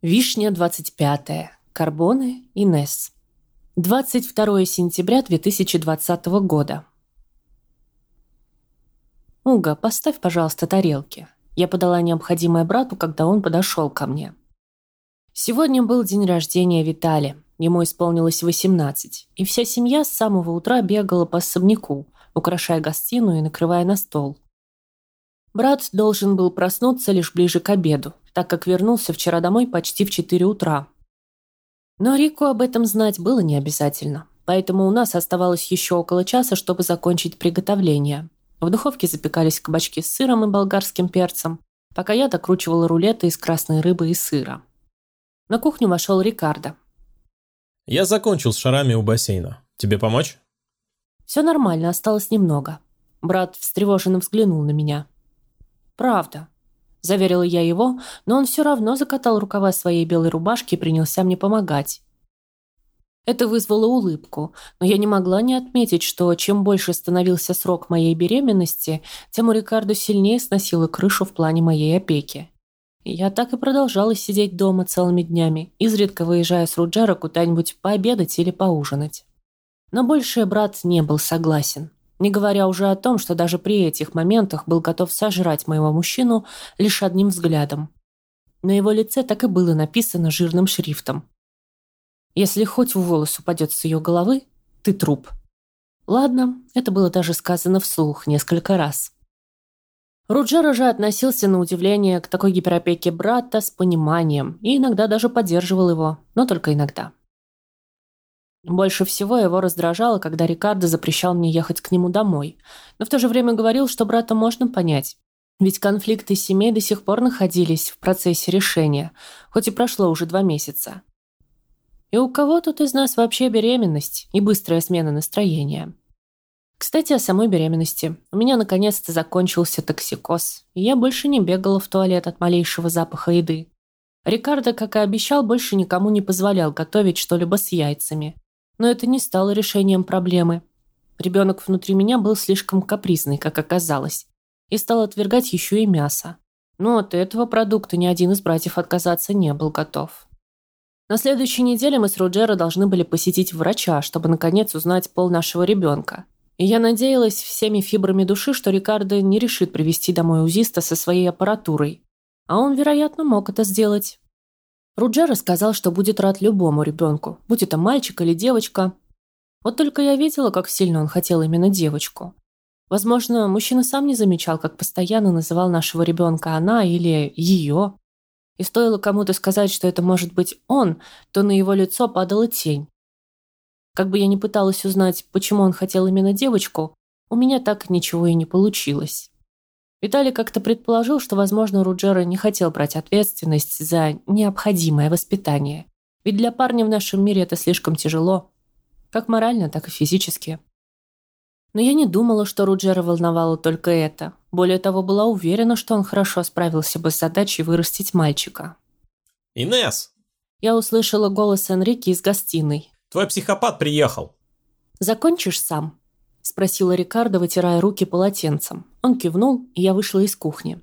Вишня 25. Карбоны. Инесс. 22 сентября 2020 года. «Уга, поставь, пожалуйста, тарелки». Я подала необходимое брату, когда он подошел ко мне. Сегодня был день рождения Витали. Ему исполнилось 18, и вся семья с самого утра бегала по особняку, украшая гостиную и накрывая на стол. Брат должен был проснуться лишь ближе к обеду, так как вернулся вчера домой почти в 4 утра. Но Рику об этом знать было не обязательно, поэтому у нас оставалось еще около часа, чтобы закончить приготовление. В духовке запекались кабачки с сыром и болгарским перцем, пока я докручивала рулеты из красной рыбы и сыра. На кухню вошел Рикардо. «Я закончил с шарами у бассейна. Тебе помочь?» «Все нормально, осталось немного». Брат встревоженно взглянул на меня. «Правда», – заверила я его, но он все равно закатал рукава своей белой рубашки и принялся мне помогать. Это вызвало улыбку, но я не могла не отметить, что чем больше становился срок моей беременности, тем у Рикардо сильнее сносило крышу в плане моей опеки. Я так и продолжала сидеть дома целыми днями, изредка выезжая с Руджера куда-нибудь пообедать или поужинать. Но больше брат не был согласен. Не говоря уже о том, что даже при этих моментах был готов сожрать моего мужчину лишь одним взглядом. На его лице так и было написано жирным шрифтом. «Если хоть волос упадет с ее головы, ты труп». Ладно, это было даже сказано вслух несколько раз. Руджера же относился на удивление к такой гиперопеке брата с пониманием и иногда даже поддерживал его, но только иногда. Больше всего его раздражало, когда Рикардо запрещал мне ехать к нему домой, но в то же время говорил, что брата можно понять. Ведь конфликты семей до сих пор находились в процессе решения, хоть и прошло уже два месяца. И у кого тут из нас вообще беременность и быстрая смена настроения? Кстати, о самой беременности. У меня наконец-то закончился токсикоз, и я больше не бегала в туалет от малейшего запаха еды. Рикардо, как и обещал, больше никому не позволял готовить что-либо с яйцами. Но это не стало решением проблемы. Ребенок внутри меня был слишком капризный, как оказалось, и стал отвергать еще и мясо. Но от этого продукта ни один из братьев отказаться не был готов. На следующей неделе мы с Роджеро должны были посетить врача, чтобы наконец узнать пол нашего ребенка. И я надеялась всеми фибрами души, что Рикардо не решит привести домой узиста со своей аппаратурой. А он, вероятно, мог это сделать. Руджера сказал, что будет рад любому ребенку, будь это мальчик или девочка. Вот только я видела, как сильно он хотел именно девочку. Возможно, мужчина сам не замечал, как постоянно называл нашего ребенка она или ее. И стоило кому-то сказать, что это может быть он, то на его лицо падала тень. Как бы я ни пыталась узнать, почему он хотел именно девочку, у меня так ничего и не получилось. Виталий как-то предположил, что, возможно, Руджера не хотел брать ответственность за необходимое воспитание. Ведь для парня в нашем мире это слишком тяжело. Как морально, так и физически. Но я не думала, что Руджера волновало только это. Более того, была уверена, что он хорошо справился бы с задачей вырастить мальчика. «Инесс!» Я услышала голос Энрики из гостиной. «Твой психопат приехал!» «Закончишь сам?» Спросила Рикардо, вытирая руки полотенцем. Он кивнул, и я вышла из кухни.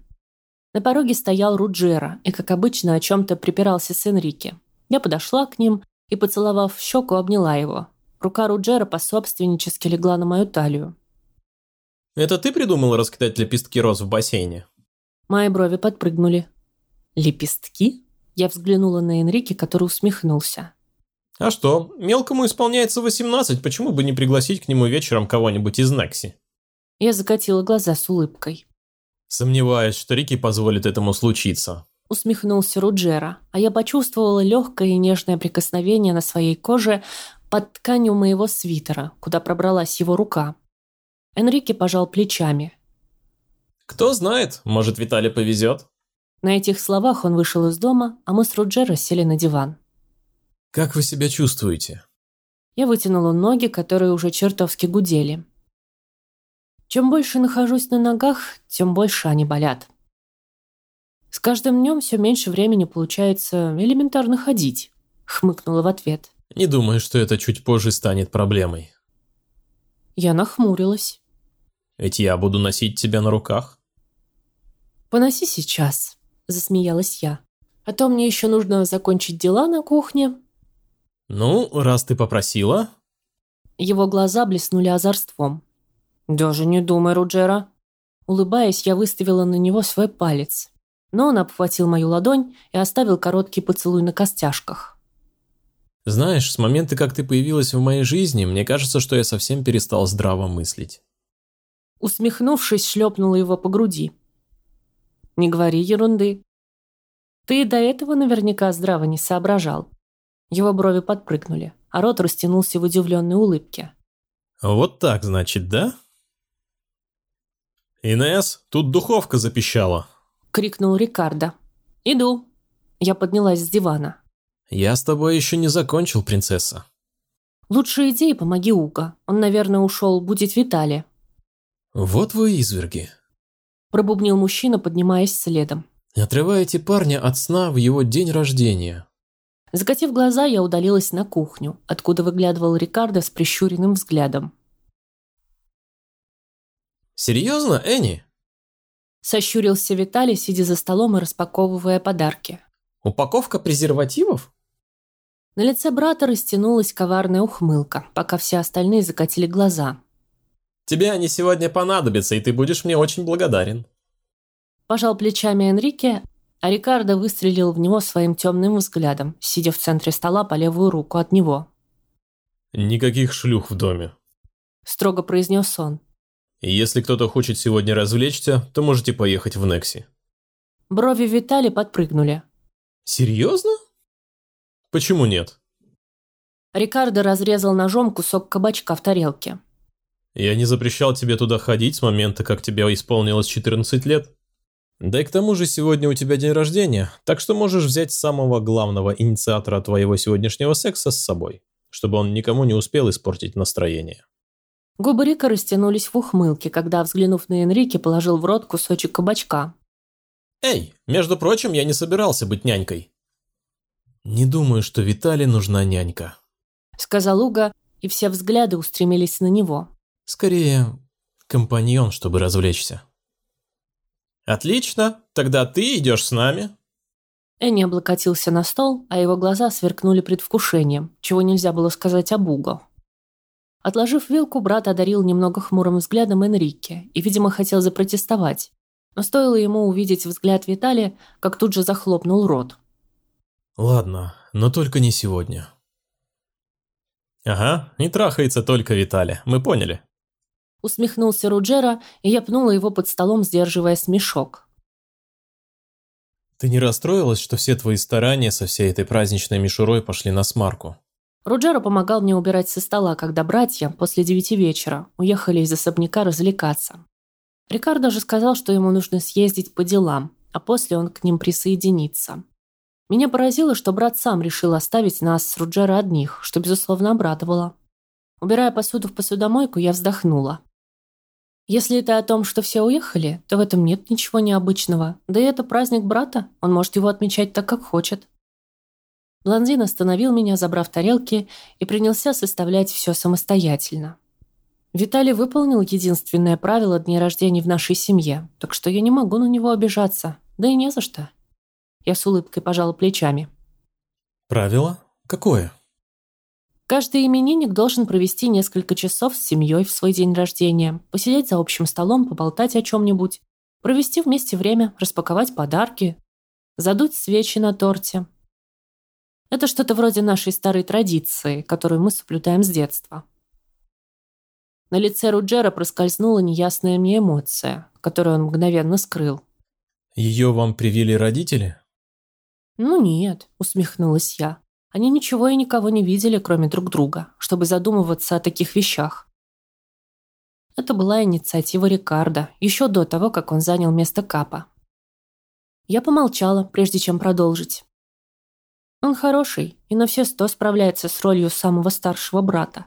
На пороге стоял Руджера и, как обычно, о чем-то припирался с Энрике. Я подошла к ним и, поцеловав в щеку, обняла его. Рука Руджера пособственнически легла на мою талию. «Это ты придумал раскидать лепестки роз в бассейне?» Мои брови подпрыгнули. «Лепестки?» Я взглянула на Энрике, который усмехнулся. А что, мелкому исполняется 18, почему бы не пригласить к нему вечером кого-нибудь из Некси? Я закатила глаза с улыбкой. Сомневаюсь, что Рики позволит этому случиться. Усмехнулся Руджера, а я почувствовала легкое и нежное прикосновение на своей коже под тканью моего свитера, куда пробралась его рука. Энрике пожал плечами. «Кто знает, может, Виталий повезет?» На этих словах он вышел из дома, а мы с Руджера сели на диван. «Как вы себя чувствуете?» Я вытянула ноги, которые уже чертовски гудели. Чем больше нахожусь на ногах, тем больше они болят. С каждым днем все меньше времени получается элементарно ходить, хмыкнула в ответ. Не думаю, что это чуть позже станет проблемой. Я нахмурилась. Ведь я буду носить тебя на руках. Поноси сейчас, засмеялась я. А то мне еще нужно закончить дела на кухне. Ну, раз ты попросила. Его глаза блеснули озорством. Даже не думай, Руджера. Улыбаясь, я выставила на него свой палец. Но он обхватил мою ладонь и оставил короткий поцелуй на костяшках. Знаешь, с момента, как ты появилась в моей жизни, мне кажется, что я совсем перестал здраво мыслить. Усмехнувшись, шлепнула его по груди. Не говори ерунды. Ты до этого наверняка здраво не соображал. Его брови подпрыгнули, а рот растянулся в удивленной улыбке. Вот так, значит, да? Инес, тут духовка запищала. Крикнул Рикардо. Иду. Я поднялась с дивана. Я с тобой еще не закончил, принцесса. Лучшая идея помоги Уга. Он, наверное, ушел будить Виталия. Вот вы изверги. Пробубнил мужчина, поднимаясь следом. Отрываете парня от сна в его день рождения. Закатив глаза, я удалилась на кухню, откуда выглядывал Рикардо с прищуренным взглядом. «Серьезно, Энни?» Сощурился Виталий, сидя за столом и распаковывая подарки. «Упаковка презервативов?» На лице брата растянулась коварная ухмылка, пока все остальные закатили глаза. «Тебе они сегодня понадобятся, и ты будешь мне очень благодарен». Пожал плечами Энрике, а Рикардо выстрелил в него своим темным взглядом, сидя в центре стола по левую руку от него. «Никаких шлюх в доме», – строго произнес он. «Если кто-то хочет сегодня развлечься, то можете поехать в Некси». Брови Витали подпрыгнули. «Серьезно? Почему нет?» Рикардо разрезал ножом кусок кабачка в тарелке. «Я не запрещал тебе туда ходить с момента, как тебе исполнилось 14 лет. Да и к тому же сегодня у тебя день рождения, так что можешь взять самого главного инициатора твоего сегодняшнего секса с собой, чтобы он никому не успел испортить настроение». Губы Рика растянулись в ухмылке, когда, взглянув на Энрике, положил в рот кусочек кабачка. «Эй, между прочим, я не собирался быть нянькой». «Не думаю, что Витали нужна нянька», — сказал Уга, и все взгляды устремились на него. «Скорее, компаньон, чтобы развлечься». «Отлично, тогда ты идешь с нами». Энни облокотился на стол, а его глаза сверкнули предвкушением, чего нельзя было сказать об Уго. Отложив вилку, брат одарил немного хмурым взглядом Энрике и, видимо, хотел запротестовать. Но стоило ему увидеть взгляд Виталия, как тут же захлопнул рот. «Ладно, но только не сегодня». «Ага, не трахается только Виталий, мы поняли». Усмехнулся Руджера, и я пнула его под столом, сдерживая смешок. «Ты не расстроилась, что все твои старания со всей этой праздничной мишурой пошли на смарку?» Руджеро помогал мне убирать со стола, когда братья после девяти вечера уехали из особняка развлекаться. Рикардо же сказал, что ему нужно съездить по делам, а после он к ним присоединится. Меня поразило, что брат сам решил оставить нас с Руджеро одних, что, безусловно, обрадовало. Убирая посуду в посудомойку, я вздохнула. Если это о том, что все уехали, то в этом нет ничего необычного. Да и это праздник брата, он может его отмечать так, как хочет. Блондин остановил меня, забрав тарелки, и принялся составлять все самостоятельно. Виталий выполнил единственное правило дней рождения в нашей семье, так что я не могу на него обижаться, да и не за что. Я с улыбкой пожала плечами. «Правило? Какое?» Каждый именинник должен провести несколько часов с семьей в свой день рождения, посидеть за общим столом, поболтать о чем-нибудь, провести вместе время, распаковать подарки, задуть свечи на торте, это что-то вроде нашей старой традиции, которую мы соблюдаем с детства. На лице Руджера проскользнула неясная мне эмоция, которую он мгновенно скрыл. «Ее вам привили родители?» «Ну нет», — усмехнулась я. «Они ничего и никого не видели, кроме друг друга, чтобы задумываться о таких вещах». Это была инициатива Рикардо, еще до того, как он занял место Капа. Я помолчала, прежде чем продолжить. Он хороший и на все сто справляется с ролью самого старшего брата.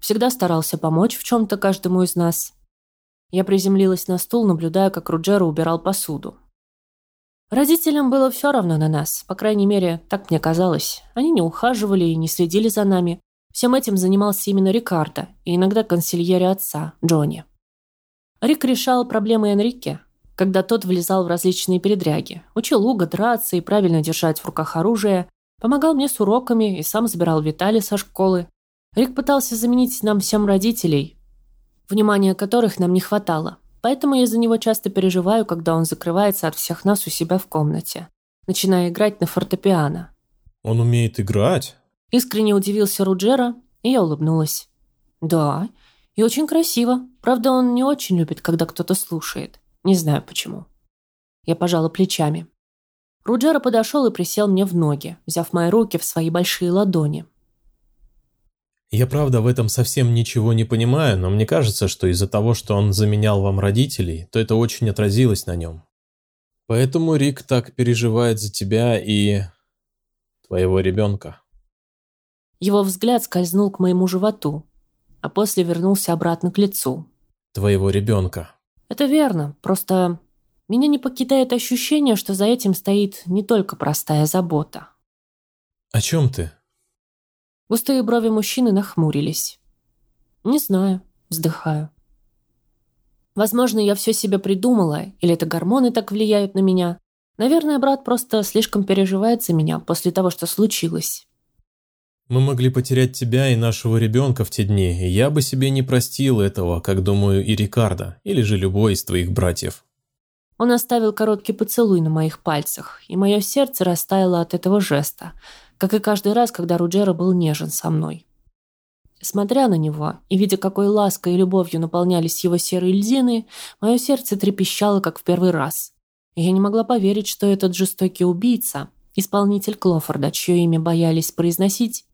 Всегда старался помочь в чем-то каждому из нас. Я приземлилась на стул, наблюдая, как Руджеро убирал посуду. Родителям было все равно на нас, по крайней мере, так мне казалось. Они не ухаживали и не следили за нами. Всем этим занимался именно Рикардо и иногда консильери отца, Джонни. Рик решал проблемы Энрике. когда тот влезал в различные передряги, учил Уга драться и правильно держать в руках оружие, помогал мне с уроками и сам забирал Витали со школы. Рик пытался заменить нам всем родителей, внимания которых нам не хватало. Поэтому я за него часто переживаю, когда он закрывается от всех нас у себя в комнате, начиная играть на фортепиано. Он умеет играть? Искренне удивился Руджера, и я улыбнулась. Да, и очень красиво. Правда, он не очень любит, когда кто-то слушает. Не знаю почему. Я пожала плечами. Руджера подошел и присел мне в ноги, взяв мои руки в свои большие ладони. Я правда в этом совсем ничего не понимаю, но мне кажется, что из-за того, что он заменял вам родителей, то это очень отразилось на нем. Поэтому Рик так переживает за тебя и... твоего ребенка. Его взгляд скользнул к моему животу, а после вернулся обратно к лицу. Твоего ребенка. Это верно, просто меня не покидает ощущение, что за этим стоит не только простая забота. О чем ты? Густые брови мужчины нахмурились. «Не знаю», — вздыхаю. Возможно, я все себе придумала, или это гормоны так влияют на меня. Наверное, брат просто слишком переживает за меня после того, что случилось. Мы могли потерять тебя и нашего ребенка в те дни, и я бы себе не простил этого, как думаю и Рикардо, или же любой из твоих братьев. Он оставил короткий поцелуй на моих пальцах, и мое сердце растаяло от этого жеста, как и каждый раз, когда Руджера был нежен со мной. Смотря на него и видя, какой лаской и любовью наполнялись его серые льдины, мое сердце трепещало, как в первый раз. И я не могла поверить, что этот жестокий убийца, исполнитель Клофорда, чье имя боялись произносить,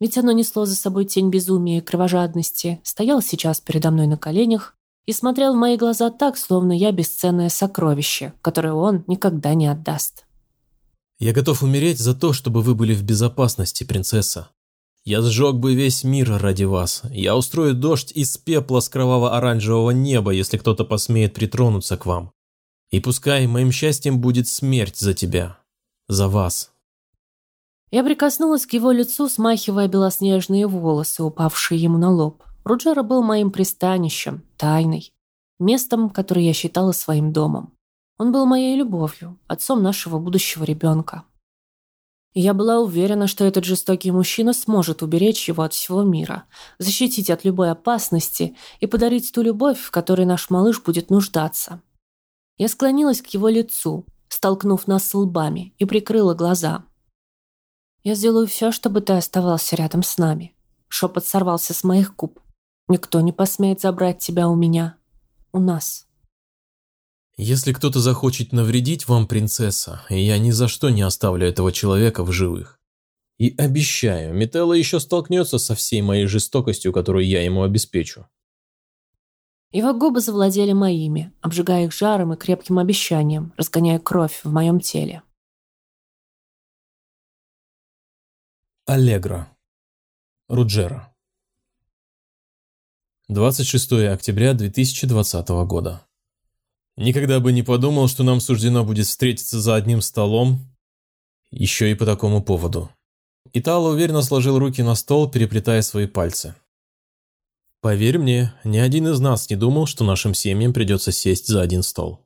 ведь оно несло за собой тень безумия и кровожадности, стоял сейчас передо мной на коленях и смотрел в мои глаза так, словно я бесценное сокровище, которое он никогда не отдаст. Я готов умереть за то, чтобы вы были в безопасности, принцесса. Я сжег бы весь мир ради вас. Я устрою дождь из пепла с кроваво-оранжевого неба, если кто-то посмеет притронуться к вам. И пускай моим счастьем будет смерть за тебя. За вас. Я прикоснулась к его лицу, смахивая белоснежные волосы, упавшие ему на лоб. Руджера был моим пристанищем, тайной, местом, которое я считала своим домом. Он был моей любовью, отцом нашего будущего ребенка. Я была уверена, что этот жестокий мужчина сможет уберечь его от всего мира, защитить от любой опасности и подарить ту любовь, в которой наш малыш будет нуждаться. Я склонилась к его лицу, столкнув нас с лбами, и прикрыла глаза. «Я сделаю все, чтобы ты оставался рядом с нами». Шепот сорвался с моих губ. «Никто не посмеет забрать тебя у меня. У нас». Если кто-то захочет навредить вам, принцесса, я ни за что не оставлю этого человека в живых. И обещаю, Метелла еще столкнется со всей моей жестокостью, которую я ему обеспечу. Его губы завладели моими, обжигая их жаром и крепким обещанием, разгоняя кровь в моем теле. Аллегро. Руджера. 26 октября 2020 года. Никогда бы не подумал, что нам суждено будет встретиться за одним столом, еще и по такому поводу. Итало уверенно сложил руки на стол, переплетая свои пальцы. Поверь мне, ни один из нас не думал, что нашим семьям придется сесть за один стол.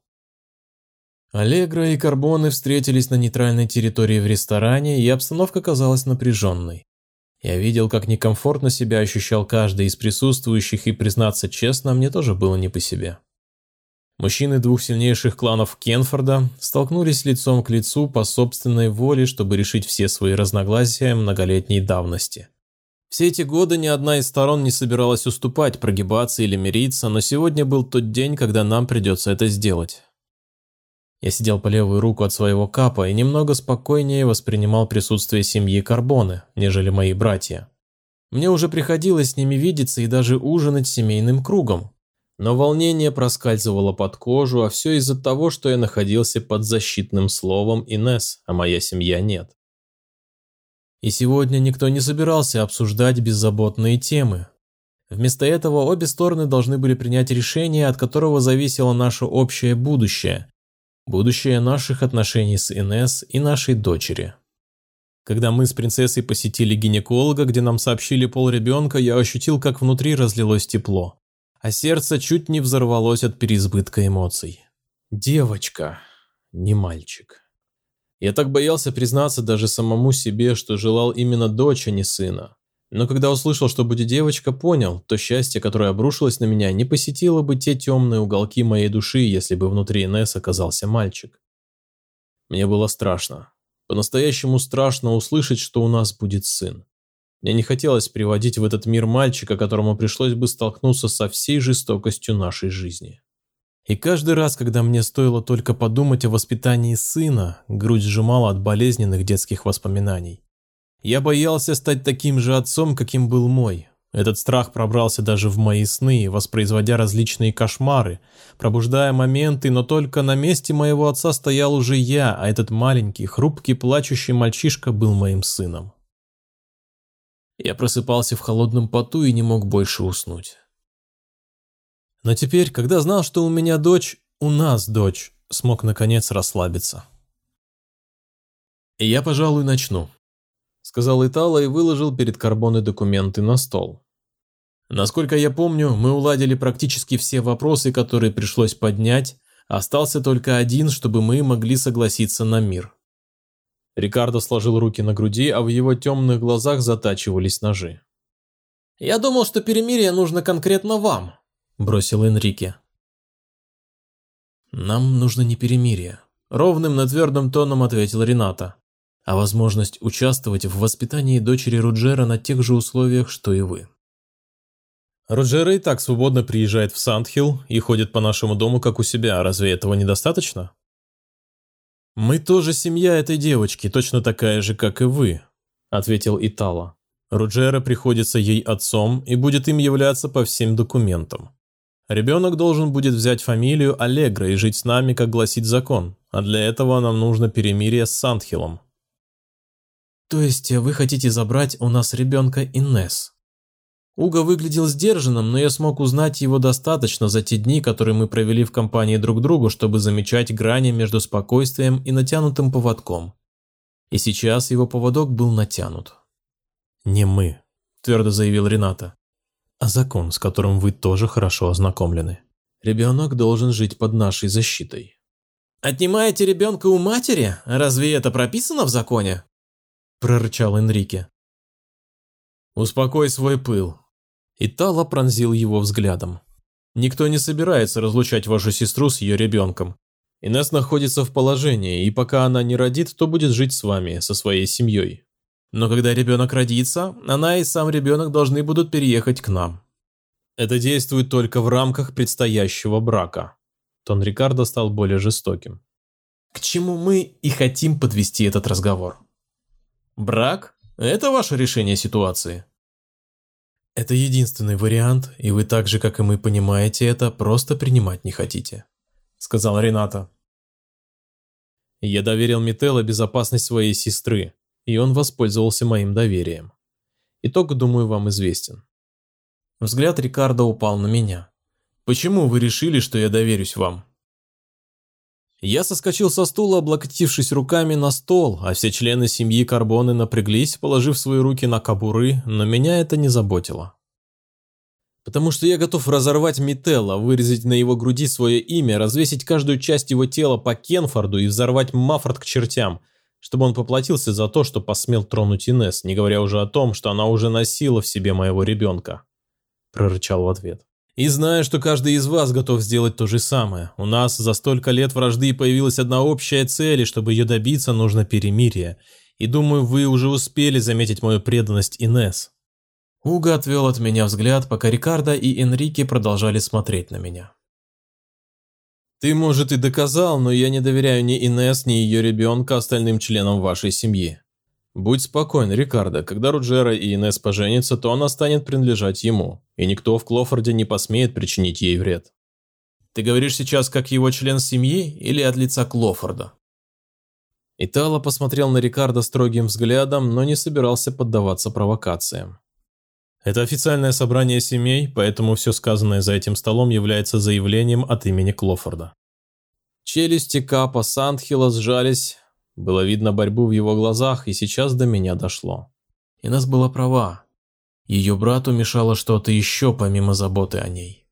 Аллегра и Карбоны встретились на нейтральной территории в ресторане, и обстановка казалась напряженной. Я видел, как некомфортно себя ощущал каждый из присутствующих, и, признаться честно, мне тоже было не по себе. Мужчины двух сильнейших кланов Кенфорда столкнулись лицом к лицу по собственной воле, чтобы решить все свои разногласия многолетней давности. Все эти годы ни одна из сторон не собиралась уступать, прогибаться или мириться, но сегодня был тот день, когда нам придется это сделать. Я сидел по левую руку от своего капа и немного спокойнее воспринимал присутствие семьи Карбоны, нежели мои братья. Мне уже приходилось с ними видеться и даже ужинать семейным кругом, но волнение проскальзывало под кожу, а все из-за того, что я находился под защитным словом Инес, а моя семья нет. И сегодня никто не собирался обсуждать беззаботные темы. Вместо этого обе стороны должны были принять решение, от которого зависело наше общее будущее. Будущее наших отношений с Инес и нашей дочери. Когда мы с принцессой посетили гинеколога, где нам сообщили пол ребенка, я ощутил, как внутри разлилось тепло а сердце чуть не взорвалось от переизбытка эмоций. Девочка, не мальчик. Я так боялся признаться даже самому себе, что желал именно дочь, а не сына. Но когда услышал, что будет девочка, понял, то счастье, которое обрушилось на меня, не посетило бы те темные уголки моей души, если бы внутри Инесс оказался мальчик. Мне было страшно. По-настоящему страшно услышать, что у нас будет сын. Мне не хотелось приводить в этот мир мальчика, которому пришлось бы столкнуться со всей жестокостью нашей жизни. И каждый раз, когда мне стоило только подумать о воспитании сына, грудь сжимала от болезненных детских воспоминаний. Я боялся стать таким же отцом, каким был мой. Этот страх пробрался даже в мои сны, воспроизводя различные кошмары, пробуждая моменты, но только на месте моего отца стоял уже я, а этот маленький, хрупкий, плачущий мальчишка был моим сыном. Я просыпался в холодном поту и не мог больше уснуть. Но теперь, когда знал, что у меня дочь, у нас дочь, смог наконец расслабиться. И я, пожалуй, начну сказал Итало и выложил перед Карбоной документы на стол. Насколько я помню, мы уладили практически все вопросы, которые пришлось поднять, остался только один, чтобы мы могли согласиться на мир. Рикардо сложил руки на груди, а в его темных глазах затачивались ножи. «Я думал, что перемирие нужно конкретно вам», – бросил Энрике. «Нам нужно не перемирие», – ровным, но твердым тоном ответил Рената а возможность участвовать в воспитании дочери Руджера на тех же условиях, что и вы. Руджера и так свободно приезжает в Сандхилл и ходит по нашему дому как у себя, разве этого недостаточно? Мы тоже семья этой девочки, точно такая же, как и вы, ответил Итала. Руджера приходится ей отцом и будет им являться по всем документам. Ребенок должен будет взять фамилию Аллегра и жить с нами, как гласит закон, а для этого нам нужно перемирие с Сандхиллом. То есть вы хотите забрать у нас ребенка Иннес? Уга выглядел сдержанным, но я смог узнать его достаточно за те дни, которые мы провели в компании друг другу, чтобы замечать грани между спокойствием и натянутым поводком. И сейчас его поводок был натянут. «Не мы», – твердо заявил Рената, – «а закон, с которым вы тоже хорошо ознакомлены. Ребенок должен жить под нашей защитой». «Отнимаете ребенка у матери? Разве это прописано в законе?» прорычал Энрике. «Успокой свой пыл». Итало пронзил его взглядом. «Никто не собирается разлучать вашу сестру с ее ребенком. Инесс находится в положении, и пока она не родит, то будет жить с вами, со своей семьей. Но когда ребенок родится, она и сам ребенок должны будут переехать к нам. Это действует только в рамках предстоящего брака». Тон Рикардо стал более жестоким. «К чему мы и хотим подвести этот разговор?» Брак – это ваше решение ситуации. Это единственный вариант, и вы так же, как и мы, понимаете это, просто принимать не хотите, сказал Рената. Я доверил Мителло безопасность своей сестры, и он воспользовался моим доверием. Итог, думаю, вам известен. Взгляд Рикардо упал на меня. Почему вы решили, что я доверюсь вам? Я соскочил со стула, облокотившись руками на стол, а все члены семьи Карбоны напряглись, положив свои руки на кобуры, но меня это не заботило. Потому что я готов разорвать Мителла, вырезать на его груди свое имя, развесить каждую часть его тела по Кенфорду и взорвать Маффорд к чертям, чтобы он поплатился за то, что посмел тронуть Инес, не говоря уже о том, что она уже носила в себе моего ребенка. Прорычал в ответ. И знаю, что каждый из вас готов сделать то же самое. У нас за столько лет вражды появилась одна общая цель, и чтобы ее добиться, нужно перемирие. И думаю, вы уже успели заметить мою преданность Инес. Уга отвел от меня взгляд, пока Рикардо и Энрике продолжали смотреть на меня. Ты, может, и доказал, но я не доверяю ни Инес, ни ее ребенка остальным членам вашей семьи. Будь спокоен, Рикардо, когда Руджера и Инес поженятся, то она станет принадлежать ему, и никто в Клофорде не посмеет причинить ей вред. Ты говоришь сейчас как его член семьи или от лица Клофорда? Итало посмотрел на Рикардо строгим взглядом, но не собирался поддаваться провокациям. Это официальное собрание семей, поэтому все сказанное за этим столом является заявлением от имени Клофорда. Челюсти Капа Сандхила сжались, было видно борьбу в его глазах, и сейчас до меня дошло. Инесс была права. Ее брату мешало что-то еще помимо заботы о ней.